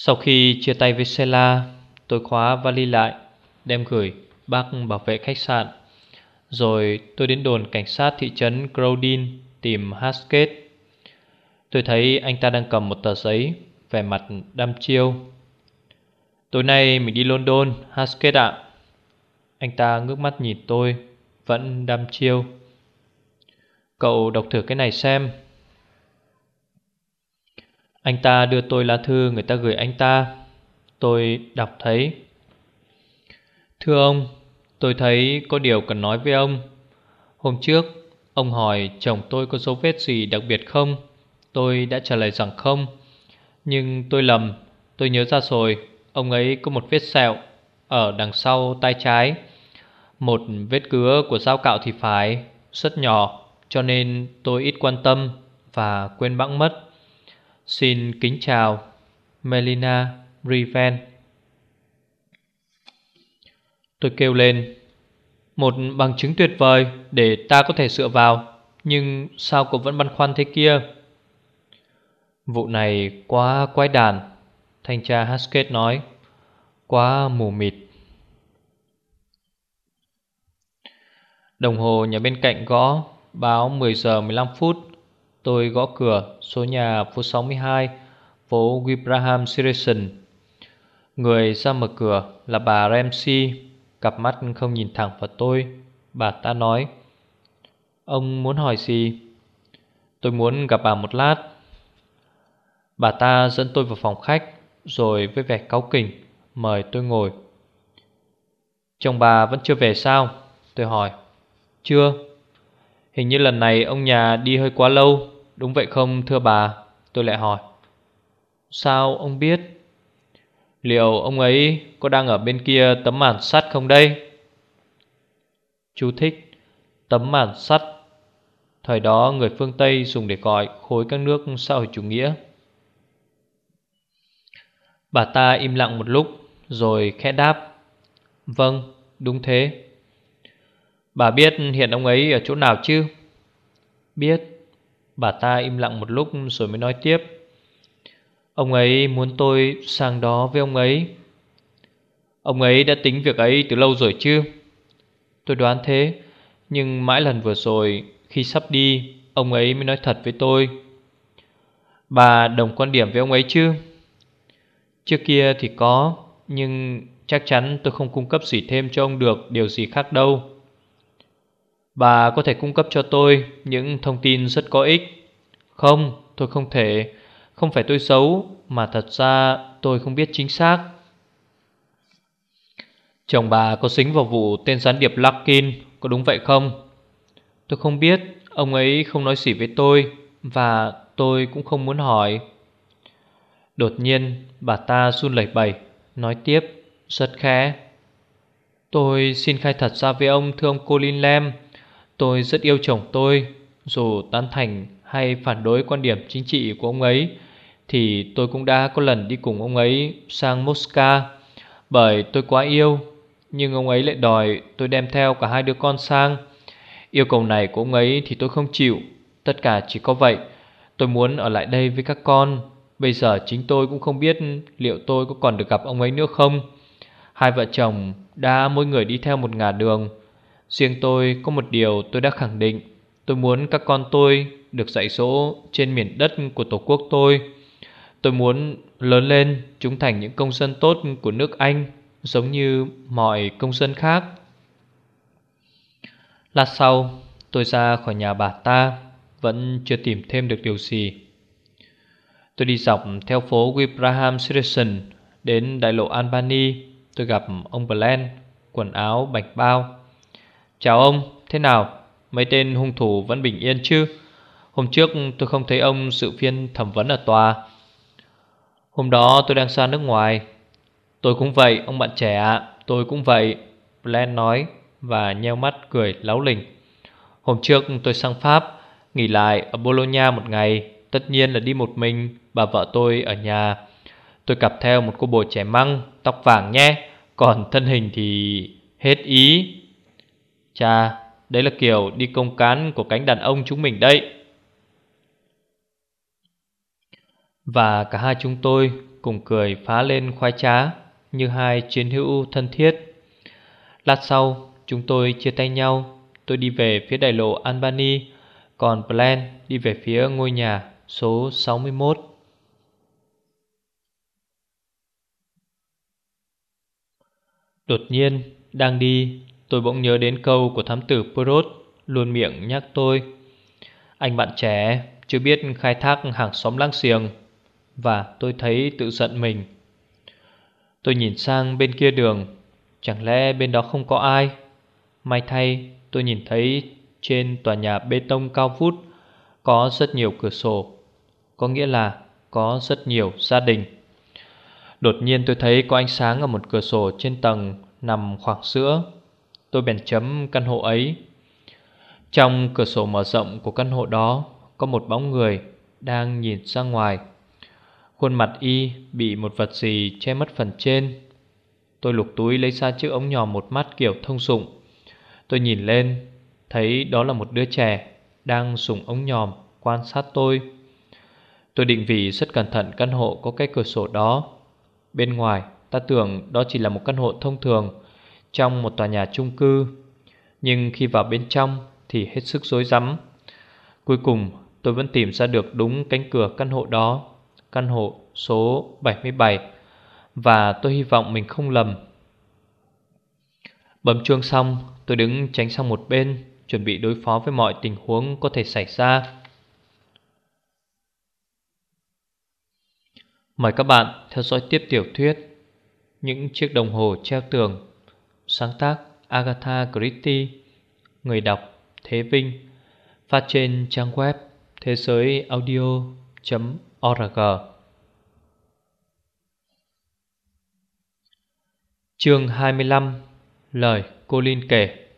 Sau khi chia tay với Sela, Tôi khóa vali lại, Đem gửi bác bảo vệ khách sạn. Rồi tôi đến đồn cảnh sát thị trấn Crowdin Tìm Haskett. Tôi thấy anh ta đang cầm một tờ giấy, Vẻ mặt đăm chiêu. Tối nay mình đi London, Haskett ạ. Anh ta ngước mắt nhìn tôi, Vẫn đăm chiêu. Cậu đọc thử cái này xem anh ta đưa tôi lá thư người ta gửi anh ta. Tôi đọc thấy. Thưa ông, Tôi thấy có điều cần nói với ông. Hôm trước, Ông hỏi chồng tôi có dấu vết gì đặc biệt không? Tôi đã trả lời rằng không. Nhưng tôi lầm, Tôi nhớ ra rồi. Ông ấy có một vết sẹo Ở đằng sau tay trái. Một vết cứa của dao cạo thì phải, Rất nhỏ, Cho nên tôi ít quan tâm Và quên bẵng mất. Xin kính chào, Melina Riven Tôi kêu lên, Một bằng chứng tuyệt vời Để ta có thể dựa vào, Nhưng sao cậu vẫn băn khoăn thế kia? Vụ này quá quái đàn Thanh tra Haskett nói, Quá mù mịt. Đồng hồ nhà bên cạnh gõ, Báo 10 giờ 15 phút. Tôi gõ cửa, số nhà phố 62 Phố Wibraham Sirison. Người ra mở cửa là bà Ramsey. Cặp mắt không nhìn thẳng vào tôi. Bà ta nói, Ông muốn hỏi gì? Tôi muốn gặp bà một lát. Bà ta dẫn tôi vào phòng khách, Rồi với vẻ cáu kỉnh, Mời tôi ngồi. Chồng bà vẫn chưa về sao? Tôi hỏi. Chưa. Hình như lần này ông nhà đi hơi quá lâu. Đúng vậy không thưa bà? Tôi lại hỏi. Sao ông biết? Liệu ông ấy có đang ở bên kia tấm màn sắt không đây? Chú thích. Tấm màn sắt. Thời đó người phương Tây dùng để gọi khối các nước xã hội chủ nghĩa. Bà ta im lặng một lúc Rồi khẽ đáp. Vâng, đúng thế. Bà biết hiện ông ấy ở chỗ nào chứ? Biết. Bà ta im lặng một lúc rồi mới nói tiếp. Ông ấy muốn tôi sang đó với ông ấy. Ông ấy đã tính việc ấy từ lâu rồi chứ? Tôi đoán thế, Nhưng mãi lần vừa rồi, Khi sắp đi, Ông ấy mới nói thật với tôi. Bà đồng quan điểm với ông ấy chứ? Trước kia thì có, Nhưng chắc chắn tôi không cung cấp gì thêm cho ông được Điều gì khác đâu. Bà có thể cung cấp cho tôi những thông tin rất có ích. Không, tôi không thể. Không phải tôi xấu Mà thật ra tôi không biết chính xác. Chồng bà có xính vào vụ tên gián điệp Larkin Có đúng vậy không? Tôi không biết Ông ấy không nói gì với tôi Và tôi cũng không muốn hỏi. Đột nhiên bà ta run lẩy bẩy Nói tiếp rất khẽ. Tôi xin khai thật ra với ông thưa ông Colin Lam. Tôi rất yêu chồng tôi. Dù tán thành hay phản đối quan điểm chính trị của ông ấy, Thì tôi cũng đã có lần đi cùng ông ấy sang Moscow. Bởi tôi quá yêu, Nhưng ông ấy lại đòi tôi đem theo cả hai đứa con sang. Yêu cầu này của ông ấy thì tôi không chịu. Tất cả chỉ có vậy, Tôi muốn ở lại đây với các con. Bây giờ chính tôi cũng không biết liệu tôi có còn được gặp ông ấy nữa không. Hai vợ chồng đã mỗi người đi theo một ngả đường. Riêng tôi có một điều tôi đã khẳng định. Tôi muốn các con tôi được dạy dỗ trên miền đất của tổ quốc tôi. Tôi muốn lớn lên chúng thành những công dân tốt của nước Anh, Giống như mọi công dân khác. Lát sau, tôi ra khỏi nhà bà ta, Vẫn chưa tìm thêm được điều gì. Tôi đi dọc theo phố Wibraham Citizen Đến đại lộ Albany. Tôi gặp ông Bland Quần áo, bạch bao. Chào ông, thế nào? Mấy tên hung thủ vẫn bình yên chứ? Hôm trước tôi không thấy ông sự phiên thẩm vấn ở tòa. Hôm đó tôi đang xa nước ngoài. Tôi cũng vậy ông bạn trẻ ạ. Tôi cũng vậy Blen nói Và nheo mắt cười láo lỉnh. Hôm trước tôi sang Pháp Nghỉ lại ở Bologna một ngày. Tất nhiên là đi một mình Bà vợ tôi ở nhà. Tôi cặp theo một cô bồ trẻ măng Tóc vàng nhé. Còn thân hình thì hết ý. Chà Đấy là kiểu đi công cán của cánh đàn ông chúng mình đây Và cả hai chúng tôi cùng cười phá lên khoái trá Như hai chiến hữu thân thiết. Lát sau, chúng tôi chia tay nhau. Tôi đi về phía đại lộ Albany, Còn Plan đi về phía ngôi nhà số 61 Đột nhiên, đang đi Tôi bỗng nhớ đến câu của thám tử Perot Luôn miệng nhắc tôi. Anh bạn trẻ, chưa biết khai thác hàng xóm láng giềng, Và tôi thấy tự giận mình. Tôi nhìn sang bên kia đường, Chẳng lẽ bên đó không có ai? May thay, tôi nhìn thấy trên tòa nhà bê tông cao vút, Có rất nhiều cửa sổ. Có nghĩa là có rất nhiều gia đình. Đột nhiên tôi thấy có ánh sáng ở một cửa sổ trên tầng nằm khoảng giữa. Tôi bèn chấm căn hộ ấy. Trong cửa sổ mở rộng của căn hộ đó Có một bóng người đang nhìn ra ngoài. Khuôn mặt y bị một vật gì che mất phần trên. Tôi lục túi lấy ra chiếc ống nhòm một mắt kiểu thông dụng. Tôi nhìn lên, Thấy đó là một đứa trẻ Đang dùng ống nhòm quan sát tôi. Tôi định vị rất cẩn thận căn hộ có cái cửa sổ đó. Bên ngoài, ta tưởng đó chỉ là một căn hộ thông thường trong một tòa nhà chung cư, Nhưng khi vào bên trong thì hết sức rối rắm. Cuối cùng, tôi vẫn tìm ra được đúng cánh cửa căn hộ đó, Căn hộ số 77 Và tôi hy vọng mình không lầm. Bấm chuông xong, tôi đứng tránh sang một bên, Chuẩn bị đối phó với mọi tình huống có thể xảy ra. Mời các bạn theo dõi tiếp tiểu thuyết Những chiếc đồng hồ treo tường. Sáng tác Agatha Christie Người đọc Thế Vinh Phát trên trang web thế giới audio.org Chương 25 Lời cô Linh kể.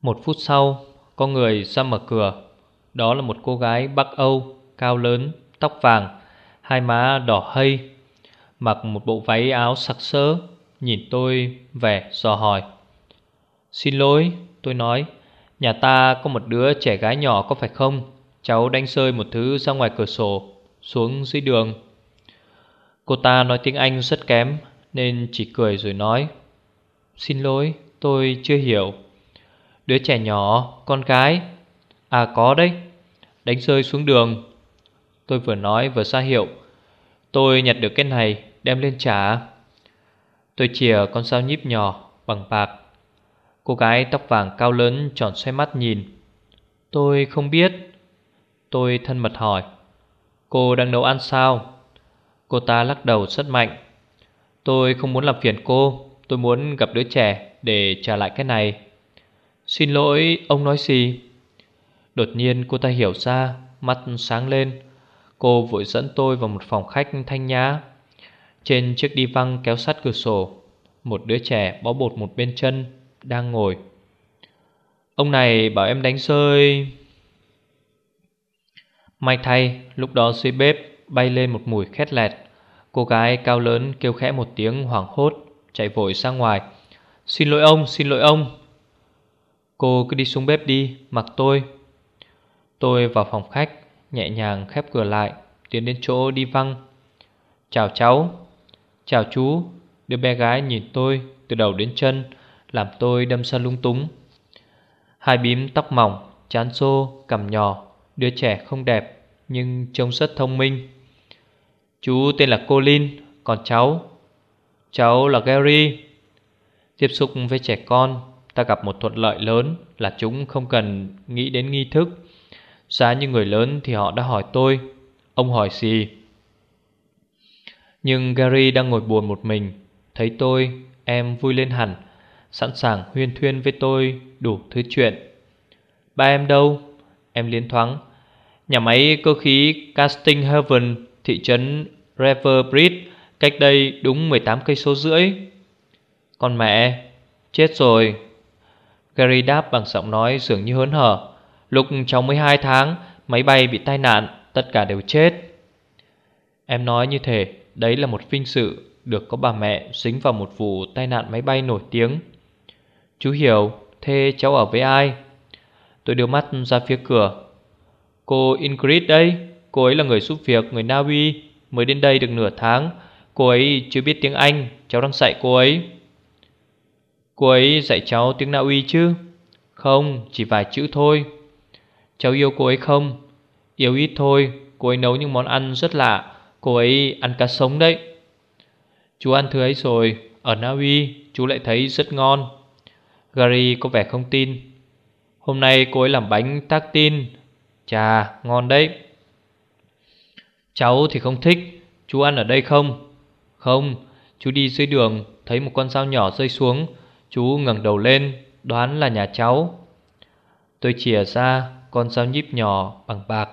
Một phút sau Có người ra mở cửa. Đó là một cô gái Bắc Âu Cao lớn, tóc vàng Hai má đỏ hây Mặc một bộ váy áo sặc sỡ, Nhìn tôi vẻ dò hỏi. Xin lỗi, tôi nói, Nhà ta có một đứa trẻ gái nhỏ có phải không? Cháu đánh rơi một thứ ra ngoài cửa sổ, Xuống dưới đường. Cô ta nói tiếng Anh rất kém, Nên chỉ cười rồi nói, Xin lỗi, tôi chưa hiểu. Đứa trẻ nhỏ, Con gái? À có đấy, Đánh rơi xuống đường. Tôi vừa nói vừa ra hiệu, Tôi nhặt được cái này đem lên trả Tôi chìa con dao nhíp nhỏ bằng bạc. Cô gái tóc vàng cao lớn tròn xoay mắt nhìn. Tôi không biết. Tôi thân mật hỏi. Cô đang nấu ăn sao? Cô ta lắc đầu rất mạnh. Tôi không muốn làm phiền cô. Tôi muốn gặp đứa trẻ để trả lại cái này. Xin lỗi, ông nói gì? Đột nhiên cô ta hiểu ra, Mắt sáng lên. Cô vội dẫn tôi vào một phòng khách thanh nhã. Trên chiếc đi văng kéo sát cửa sổ Một đứa trẻ bó bột một bên chân Đang ngồi. Ông này bảo em đánh rơi. May thay lúc đó dưới bếp Bay lên một mùi khét lẹt. Cô gái cao lớn kêu khẽ một tiếng hoảng hốt Chạy vội ra ngoài. Xin lỗi ông, xin lỗi ông. Cô cứ đi xuống bếp đi, mặc tôi. Tôi vào phòng khách Nhẹ nhàng khép cửa lại Tiến đến chỗ đi văng. Chào cháu. Chào chú Đứa bé gái nhìn tôi từ đầu đến chân Làm tôi đâm ra lung túng. Hai bím tóc mỏng Chán xô, cằm nhỏ Đứa trẻ không đẹp Nhưng trông rất thông minh. Chú tên là Colin Còn cháu? Cháu là Gary. Tiếp xúc với trẻ con Ta gặp một thuận lợi lớn Là chúng không cần nghĩ đến nghi thức. Giá như người lớn thì họ đã hỏi tôi. Ông hỏi gì? Nhưng Gary đang ngồi buồn một mình. Thấy tôi, Em vui lên hẳn, Sẵn sàng huyên thuyên với tôi Đủ thứ chuyện. Ba em đâu? Em liên thoáng. Nhà máy cơ khí Casting Heaven Thị trấn Riverbridge Cách đây đúng 18 cây số rưỡi. Con mẹ, Chết rồi. Gary đáp bằng giọng nói dường như hớn hở. Lúc cháu 12 tháng, Máy bay bị tai nạn, Tất cả đều chết. Em nói như thế. Đấy là một vinh sự Được có bà mẹ dính vào một vụ tai nạn máy bay nổi tiếng. Chú hiểu Thế cháu ở với ai? Tôi đưa mắt ra phía cửa. Cô Ingrid đây Cô ấy là người giúp việc người Na Uy Mới đến đây được nửa tháng. Cô ấy chưa biết tiếng Anh Cháu đang dạy cô ấy. Cô ấy dạy cháu tiếng Na Uy chứ? Không, chỉ vài chữ thôi. Cháu yêu cô ấy không? Yêu ít thôi Cô ấy nấu những món ăn rất lạ. Cô ấy ăn cá sống đấy. Chú ăn thứ ấy rồi, Ở Na Uy, chú lại thấy rất ngon. Gary có vẻ không tin. Hôm nay cô ấy làm bánh tác tin. Chà, ngon đấy. Cháu thì không thích. Chú ăn ở đây không? Không, Chú đi dưới đường, Thấy một con dao nhỏ rơi xuống. Chú ngẩng đầu lên, Đoán là nhà cháu. Tôi chìa ra con dao nhíp nhỏ bằng bạc.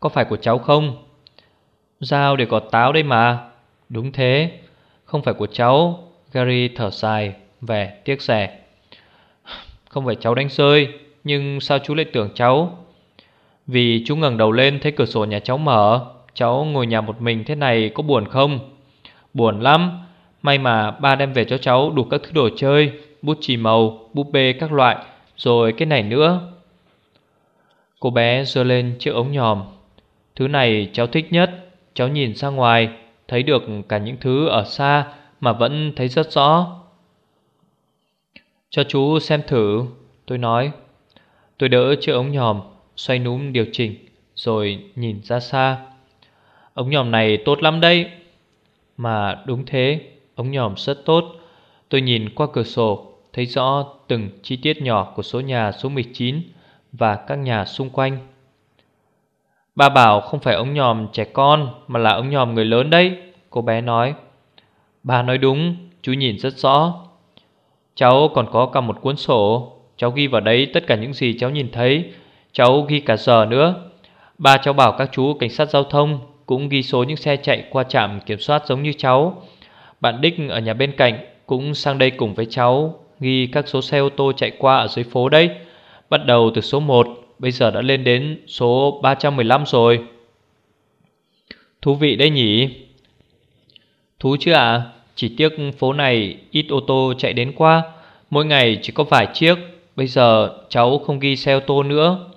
Có phải của cháu không? Dao để gọt táo đây mà. Đúng thế. Không phải của cháu. Gary thở dài Vẻ tiếc rẻ. Không phải cháu đánh rơi Nhưng sao chú lại tưởng cháu? Vì chú ngẩng đầu lên thấy cửa sổ nhà cháu mở Cháu ngồi nhà một mình thế này có buồn không? Buồn lắm. May mà ba đem về cho cháu đủ các thứ đồ chơi Bút chì màu, búp bê các loại Rồi cái này nữa. Cô bé giơ lên chiếc ống nhòm. Thứ này cháu thích nhất. Cháu nhìn ra ngoài, Thấy được cả những thứ ở xa Mà vẫn thấy rất rõ. Cho chú xem thử, Tôi nói. Tôi đỡ chiếc ống nhòm, Xoay núm điều chỉnh, Rồi nhìn ra xa. Ống nhòm này tốt lắm đấy. Mà đúng thế, Ống nhòm rất tốt. Tôi nhìn qua cửa sổ, Thấy rõ từng chi tiết nhỏ của số nhà số 19 Và các nhà xung quanh. Bà bảo, không phải ông nhòm trẻ con, Mà là ông nhòm người lớn đấy. Cô bé nói Bà nói đúng, Chú nhìn rất rõ. Cháu còn có cả một cuốn sổ. Cháu ghi vào đấy tất cả những gì cháu nhìn thấy. Cháu ghi cả giờ nữa. Ba cháu bảo các chú cảnh sát giao thông Cũng ghi số những xe chạy qua trạm kiểm soát giống như cháu. Bạn Đích ở nhà bên cạnh Cũng sang đây cùng với cháu, Ghi các số xe ô tô chạy qua ở dưới phố đấy. Bắt đầu từ số 1 Bây giờ đã lên đến số 315 rồi. Thú vị đấy nhỉ? Thú chứ ạ? À? Chỉ tiếc phố này ít ô tô chạy đến qua Mỗi ngày chỉ có vài chiếc. Bây giờ cháu không ghi xe ô tô nữa.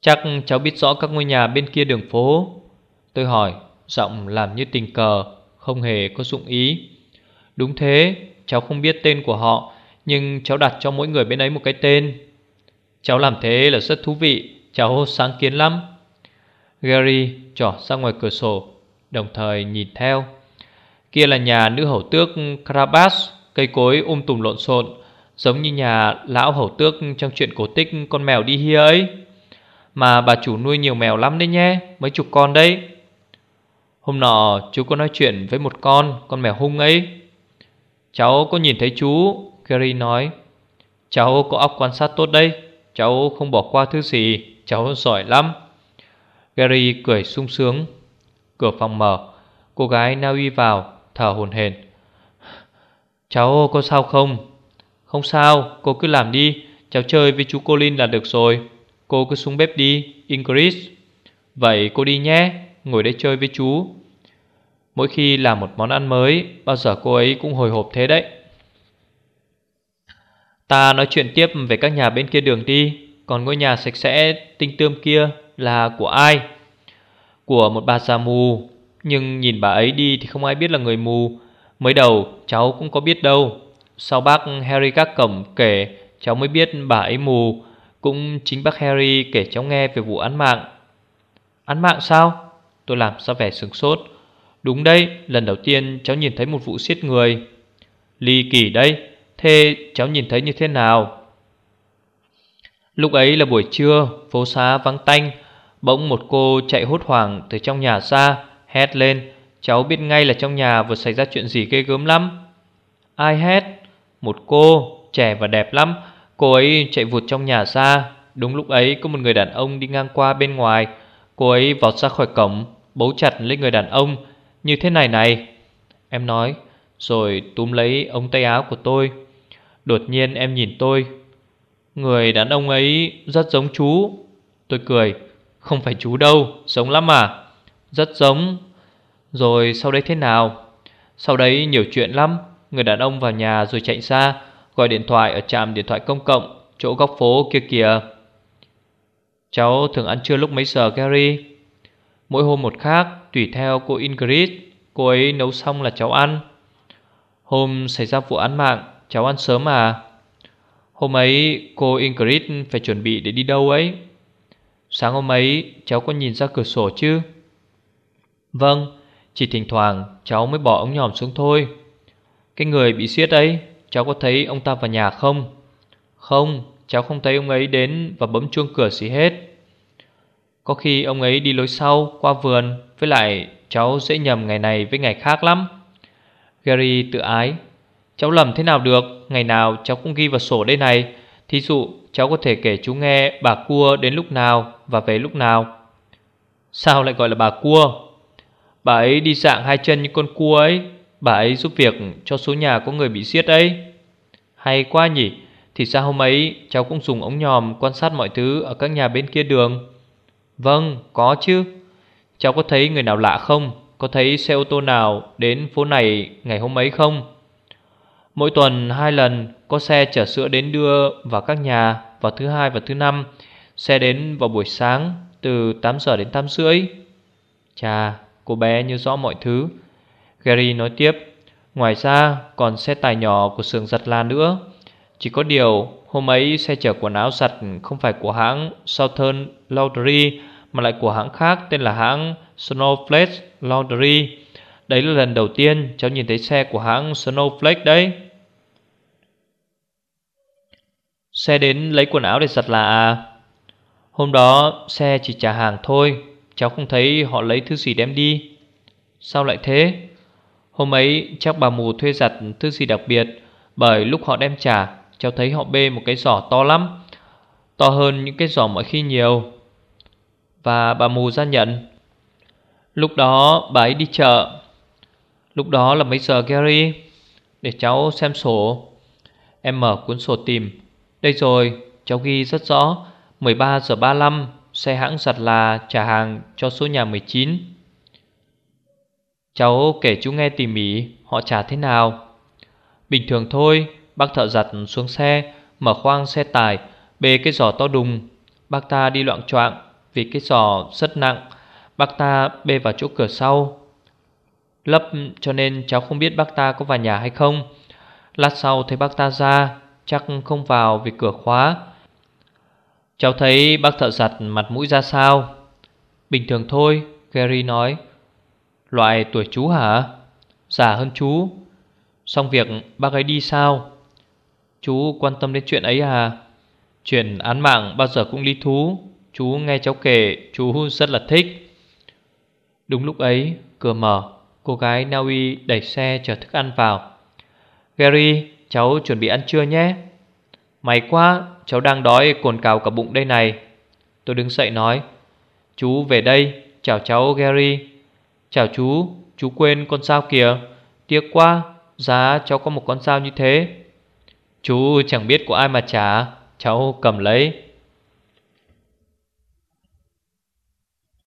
Chắc cháu biết rõ các ngôi nhà bên kia đường phố. Tôi hỏi, Giọng làm như tình cờ, Không hề có dụng ý. Đúng thế, Cháu không biết tên của họ, Nhưng cháu đặt cho mỗi người bên ấy một cái tên. Cháu làm thế là rất thú vị. Cháu sáng kiến lắm. Gary trỏ ra ngoài cửa sổ, Đồng thời nhìn theo. Kia là nhà nữ hầu tước Krabas Cây cối um tùm lộn xộn, Giống như nhà lão hầu tước Trong chuyện cổ tích con mèo đi hia ấy. Mà bà chủ nuôi nhiều mèo lắm đấy nhé, Mấy chục con đấy. Hôm nọ, chú có nói chuyện với một con Con mèo hung ấy. Cháu có nhìn thấy chú? Gary nói. Cháu có óc quan sát tốt đấy. Cháu không bỏ qua thứ gì, Cháu giỏi lắm. Gary cười sung sướng. Cửa phòng mở, Cô gái Na Uy vào, thở hồn hển. Cháu có sao không? Không sao, cô cứ làm đi. Cháu chơi với chú Colin là được rồi. Cô cứ xuống bếp đi, Ingrid. Vậy cô đi nhé, Ngồi đây chơi với chú. Mỗi khi làm một món ăn mới, Bao giờ cô ấy cũng hồi hộp thế đấy. Ta nói chuyện tiếp về các nhà bên kia đường đi Còn ngôi nhà sạch sẽ tinh tươm kia là của ai? Của một bà già mù. Nhưng nhìn bà ấy đi thì không ai biết là người mù. Mới đầu cháu cũng có biết đâu. Sau bác Harry các cổng kể Cháu mới biết bà ấy mù. Cũng chính bác Harry kể cháu nghe về vụ án mạng. Án mạng sao? Tôi làm ra vẻ sừng sốt. Đúng đây, lần đầu tiên cháu nhìn thấy một vụ giết người. Ly kỳ đây Thế cháu nhìn thấy như thế nào? Lúc ấy là buổi trưa, phố xá vắng tanh. Bỗng một cô chạy hốt hoảng từ trong nhà ra Hét lên Cháu biết ngay là trong nhà vừa xảy ra chuyện gì ghê gớm lắm. Ai hét? Một cô, trẻ và đẹp lắm. Cô ấy chạy vụt trong nhà ra. Đúng lúc ấy có một người đàn ông đi ngang qua bên ngoài. Cô ấy vọt ra khỏi cổng Bấu chặt lấy người đàn ông. Như thế này này. Em nói Rồi túm lấy ống tay áo của tôi. Đột nhiên em nhìn tôi. Người đàn ông ấy rất giống chú. Tôi cười. Không phải chú đâu, Giống lắm à? Rất giống. Rồi sau đấy thế nào? Sau đấy nhiều chuyện lắm. Người đàn ông vào nhà rồi chạy xa Gọi điện thoại ở trạm điện thoại công cộng, Chỗ góc phố kia kìa. Cháu thường ăn trưa lúc mấy giờ, Gary? Mỗi hôm một khác, Tùy theo cô Ingrid. Cô ấy nấu xong là cháu ăn. Hôm xảy ra vụ án mạng Cháu ăn sớm à Hôm ấy cô Ingrid phải chuẩn bị để đi đâu ấy? Sáng hôm ấy, cháu có nhìn ra cửa sổ chứ? Vâng Chỉ thỉnh thoảng cháu mới bỏ ống nhòm xuống thôi. Cái người bị siết ấy, Cháu có thấy ông ta vào nhà không? Không, Cháu không thấy ông ấy đến và bấm chuông cửa gì hết. Có khi ông ấy đi lối sau, Qua vườn, Với lại cháu dễ nhầm ngày này với ngày khác lắm. Gary tự ái. Cháu lầm thế nào được? Ngày nào cháu cũng ghi vào sổ đây này. Thí dụ, cháu có thể kể chú nghe Bà cua đến lúc nào và về lúc nào. Sao lại gọi là bà cua? Bà ấy đi dạng hai chân như con cua ấy. Bà ấy giúp việc cho số nhà có người bị giết ấy. Hay quá nhỉ. Thì sao hôm ấy cháu cũng dùng ống nhòm Quan sát mọi thứ ở các nhà bên kia đường? Vâng có chứ. Cháu có thấy người nào lạ không? Có thấy xe ô tô nào đến phố này ngày hôm ấy không? Mỗi tuần hai lần có xe chở sữa đến đưa vào các nhà vào thứ hai và thứ năm. Xe đến vào buổi sáng từ 8 giờ đến 8 rưỡi. Chà, cô bé nhớ rõ mọi thứ. Gary nói tiếp, ngoài ra còn xe tải nhỏ của xưởng giặt là nữa. Chỉ có điều hôm ấy xe chở quần áo giặt không phải của hãng Southern Laundry mà lại của hãng khác tên là hãng Snowflake Laundry. Đấy là lần đầu tiên cháu nhìn thấy xe của hãng Snowflake đấy. Xe đến lấy quần áo để giặt là à? Hôm đó xe chỉ trả hàng thôi, Cháu không thấy họ lấy thứ gì đem đi. Sao lại thế? Hôm ấy chắc bà mù thuê giặt thứ gì đặc biệt, Bởi lúc họ đem trả, Cháu thấy họ bê một cái giỏ to lắm, To hơn những cái giỏ mọi khi nhiều. Và bà mù ra nhận. Lúc đó bà ấy đi chợ. Lúc đó là mấy giờ, Gary? Để cháu xem sổ. Em mở cuốn sổ tìm đây rồi, cháu ghi rất rõ. 13 giờ 35 Xe hãng giặt là trả hàng cho số nhà 19 Cháu kể chú nghe tỉ mỉ Họ trả thế nào? Bình thường thôi Bác thợ giặt xuống xe Mở khoang xe tải Bê cái giỏ to đùng. Bác ta đi loạn choạng Vì cái giỏ rất nặng. Bác ta bê vào chỗ cửa sau. Lấp cho nên cháu không biết bác ta có vào nhà hay không. Lát sau thấy bác ta ra Chắc không vào vì cửa khóa. Cháu thấy bác thợ giặt mặt mũi ra sao? Bình thường thôi, Gary nói. Loại tuổi chú hả? Già hơn chú. Xong việc bác ấy đi sao? Chú quan tâm đến chuyện ấy à? Chuyện án mạng bao giờ cũng lý thú. Chú nghe cháu kể, Chú rất là thích. Đúng lúc ấy, cửa mở, Cô gái Naui đẩy xe chở thức ăn vào. Gary Cháu chuẩn bị ăn trưa nhé. May quá, Cháu đang đói cồn cào cả bụng đây này. Tôi đứng dậy nói, Chú về đây, Chào cháu Gary. Chào chú Chú quên con sao kìa. Tiếc quá, Giá cháu có một con sao như thế. Chú chẳng biết của ai mà trả, Cháu cầm lấy.